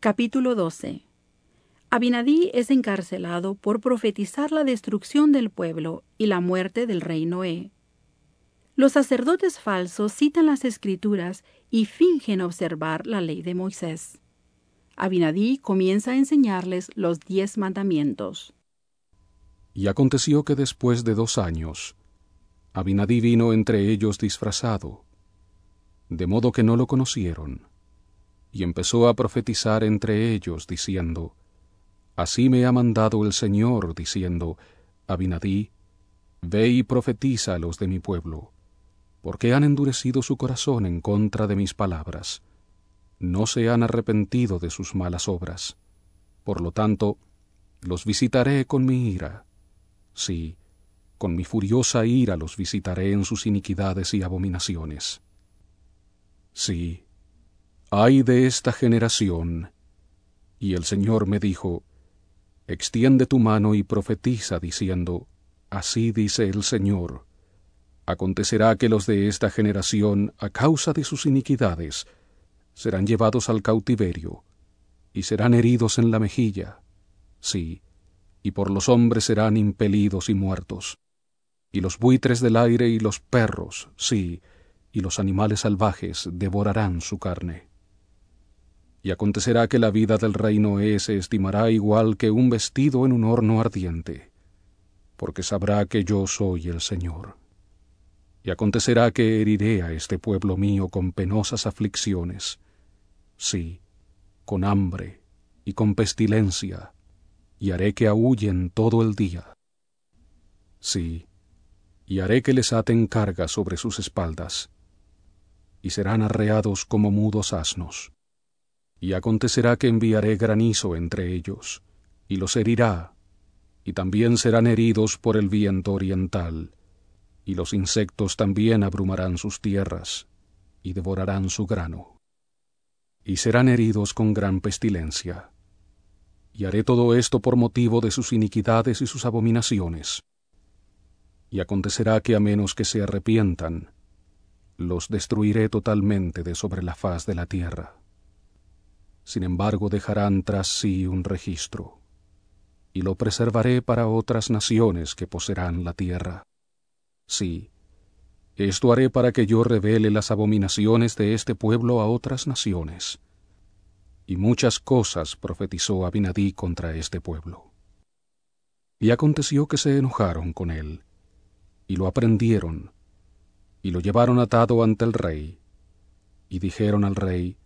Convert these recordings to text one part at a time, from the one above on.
Capítulo 12 Abinadí es encarcelado por profetizar la destrucción del pueblo y la muerte del rey Noé. Los sacerdotes falsos citan las escrituras y fingen observar la ley de Moisés. Abinadí comienza a enseñarles los diez mandamientos. Y aconteció que después de dos años, Abinadí vino entre ellos disfrazado, de modo que no lo conocieron, y empezó a profetizar entre ellos, diciendo, Así me ha mandado el Señor, diciendo, Abinadí, ve y profetiza a los de mi pueblo, porque han endurecido su corazón en contra de mis palabras no se han arrepentido de sus malas obras. Por lo tanto, los visitaré con mi ira. Sí, con mi furiosa ira los visitaré en sus iniquidades y abominaciones. Sí, ay de esta generación. Y el Señor me dijo, Extiende tu mano y profetiza, diciendo, Así dice el Señor. Acontecerá que los de esta generación, a causa de sus iniquidades, serán llevados al cautiverio, y serán heridos en la mejilla, sí, y por los hombres serán impelidos y muertos, y los buitres del aire y los perros, sí, y los animales salvajes devorarán su carne. Y acontecerá que la vida del reino Noé se estimará igual que un vestido en un horno ardiente, porque sabrá que yo soy el Señor. Y acontecerá que heriré a este pueblo mío con penosas aflicciones, sí, con hambre y con pestilencia, y haré que aúllen todo el día. Sí, y haré que les aten carga sobre sus espaldas, y serán arreados como mudos asnos. Y acontecerá que enviaré granizo entre ellos, y los herirá, y también serán heridos por el viento oriental, y los insectos también abrumarán sus tierras, y devorarán su grano y serán heridos con gran pestilencia. Y haré todo esto por motivo de sus iniquidades y sus abominaciones. Y acontecerá que a menos que se arrepientan, los destruiré totalmente de sobre la faz de la tierra. Sin embargo, dejarán tras sí un registro, y lo preservaré para otras naciones que poseerán la tierra. Sí, esto haré para que yo revele las abominaciones de este pueblo a otras naciones. Y muchas cosas profetizó Abinadí contra este pueblo. Y aconteció que se enojaron con él, y lo aprendieron, y lo llevaron atado ante el rey, y dijeron al rey,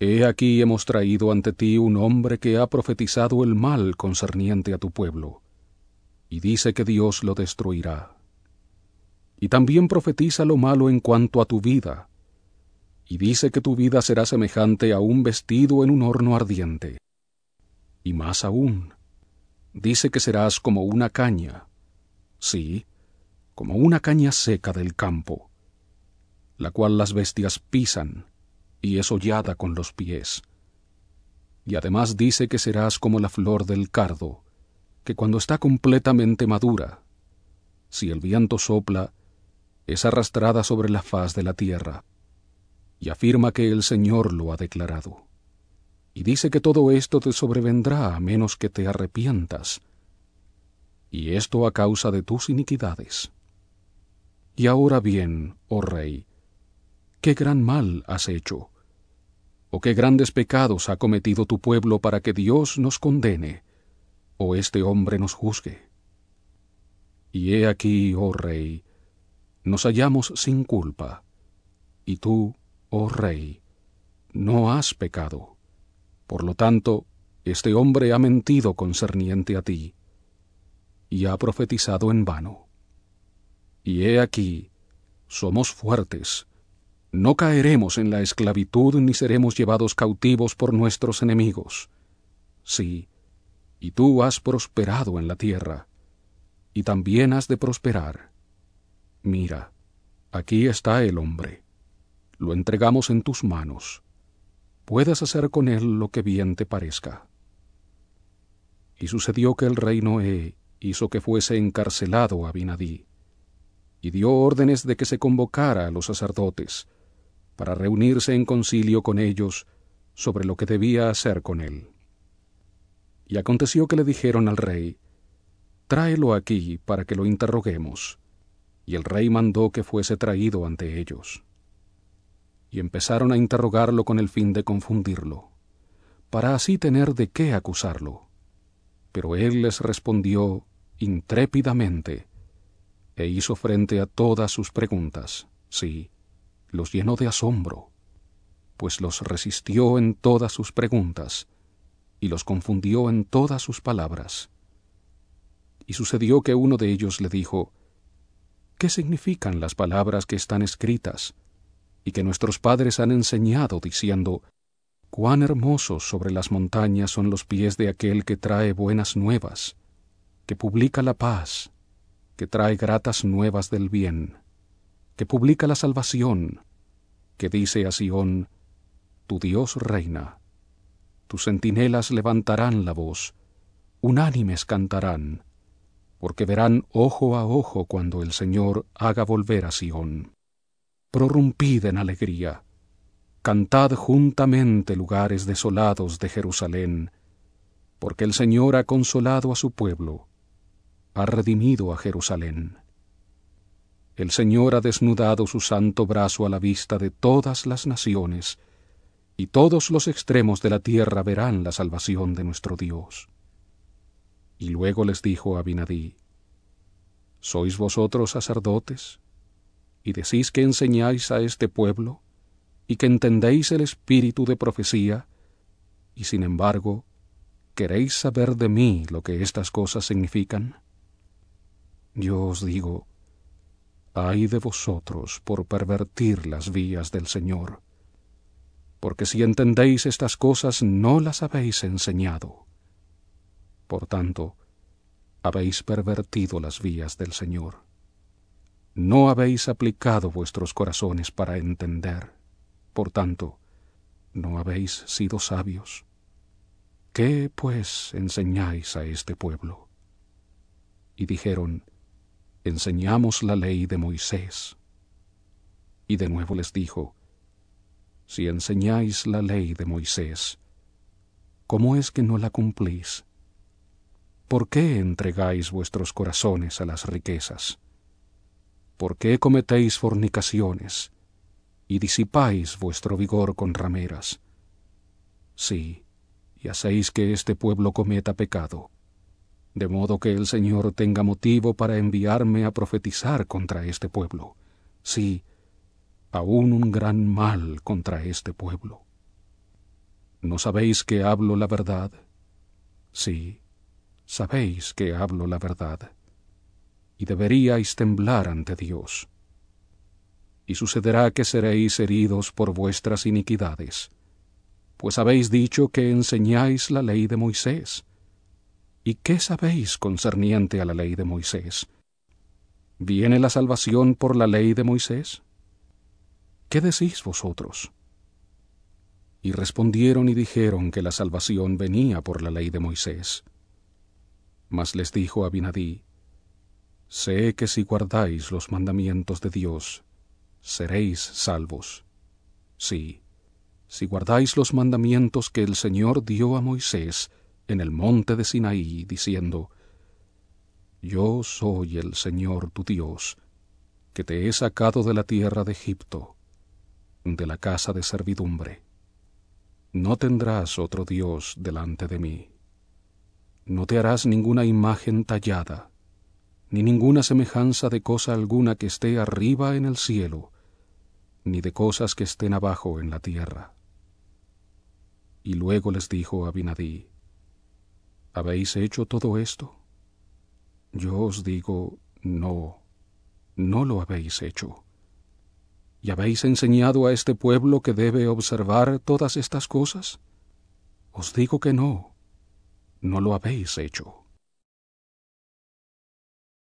He aquí hemos traído ante ti un hombre que ha profetizado el mal concerniente a tu pueblo, y dice que Dios lo destruirá y también profetiza lo malo en cuanto a tu vida, y dice que tu vida será semejante a un vestido en un horno ardiente. Y más aún, dice que serás como una caña, sí, como una caña seca del campo, la cual las bestias pisan y es hollada con los pies. Y además dice que serás como la flor del cardo, que cuando está completamente madura, si el viento sopla, es arrastrada sobre la faz de la tierra, y afirma que el Señor lo ha declarado. Y dice que todo esto te sobrevendrá a menos que te arrepientas, y esto a causa de tus iniquidades. Y ahora bien, oh Rey, qué gran mal has hecho, o qué grandes pecados ha cometido tu pueblo para que Dios nos condene, o este hombre nos juzgue. Y he aquí, oh Rey, nos hallamos sin culpa, y tú, oh Rey, no has pecado. Por lo tanto, este hombre ha mentido concerniente a ti, y ha profetizado en vano. Y he aquí, somos fuertes, no caeremos en la esclavitud ni seremos llevados cautivos por nuestros enemigos. Sí, y tú has prosperado en la tierra, y también has de prosperar Mira, aquí está el hombre. Lo entregamos en tus manos. Puedes hacer con él lo que bien te parezca. Y sucedió que el rey Noé hizo que fuese encarcelado a Binadí, y dio órdenes de que se convocara a los sacerdotes, para reunirse en concilio con ellos, sobre lo que debía hacer con él. Y aconteció que le dijeron al rey, Tráelo aquí para que lo interroguemos. Y el rey mandó que fuese traído ante ellos. Y empezaron a interrogarlo con el fin de confundirlo, para así tener de qué acusarlo. Pero él les respondió intrépidamente, e hizo frente a todas sus preguntas. Sí, los llenó de asombro, pues los resistió en todas sus preguntas, y los confundió en todas sus palabras. Y sucedió que uno de ellos le dijo, ¿Qué significan las palabras que están escritas y que nuestros padres han enseñado diciendo, cuán hermosos sobre las montañas son los pies de aquel que trae buenas nuevas, que publica la paz, que trae gratas nuevas del bien, que publica la salvación, que dice a Sión, Tu Dios reina, tus centinelas levantarán la voz, unánimes cantarán, porque verán ojo a ojo cuando el Señor haga volver a Sión. Prorrumpid en alegría, cantad juntamente lugares desolados de Jerusalén, porque el Señor ha consolado a su pueblo, ha redimido a Jerusalén. El Señor ha desnudado su santo brazo a la vista de todas las naciones, y todos los extremos de la tierra verán la salvación de nuestro Dios. Y luego les dijo Abinadí, ¿Sois vosotros sacerdotes? ¿Y decís que enseñáis a este pueblo? ¿Y que entendéis el espíritu de profecía? Y sin embargo, ¿queréis saber de mí lo que estas cosas significan? Yo os digo, ay de vosotros por pervertir las vías del Señor, porque si entendéis estas cosas no las habéis enseñado. Por tanto, habéis pervertido las vías del Señor. No habéis aplicado vuestros corazones para entender. Por tanto, no habéis sido sabios. ¿Qué, pues, enseñáis a este pueblo? Y dijeron, enseñamos la ley de Moisés. Y de nuevo les dijo, si enseñáis la ley de Moisés, ¿cómo es que no la cumplís? ¿Por qué entregáis vuestros corazones a las riquezas? ¿Por qué cometéis fornicaciones y disipáis vuestro vigor con rameras? Sí, y hacéis que este pueblo cometa pecado, de modo que el Señor tenga motivo para enviarme a profetizar contra este pueblo. Sí, aún un gran mal contra este pueblo. ¿No sabéis que hablo la verdad? Sí, sabéis que hablo la verdad, y deberíais temblar ante Dios. Y sucederá que seréis heridos por vuestras iniquidades, pues habéis dicho que enseñáis la ley de Moisés. ¿Y qué sabéis concerniente a la ley de Moisés? ¿Viene la salvación por la ley de Moisés? ¿Qué decís vosotros? Y respondieron y dijeron que la salvación venía por la ley de Moisés. Mas les dijo Abinadí, Sé que si guardáis los mandamientos de Dios, seréis salvos. Sí, si guardáis los mandamientos que el Señor dio a Moisés en el monte de Sinaí, diciendo, Yo soy el Señor tu Dios, que te he sacado de la tierra de Egipto, de la casa de servidumbre. No tendrás otro Dios delante de mí. No te harás ninguna imagen tallada, ni ninguna semejanza de cosa alguna que esté arriba en el cielo, ni de cosas que estén abajo en la tierra. Y luego les dijo Abinadí, ¿habéis hecho todo esto? Yo os digo, no, no lo habéis hecho. ¿Y habéis enseñado a este pueblo que debe observar todas estas cosas? Os digo que no no lo habéis hecho.